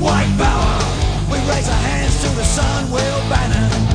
White power. we raise our hands to the sun, we'll banner.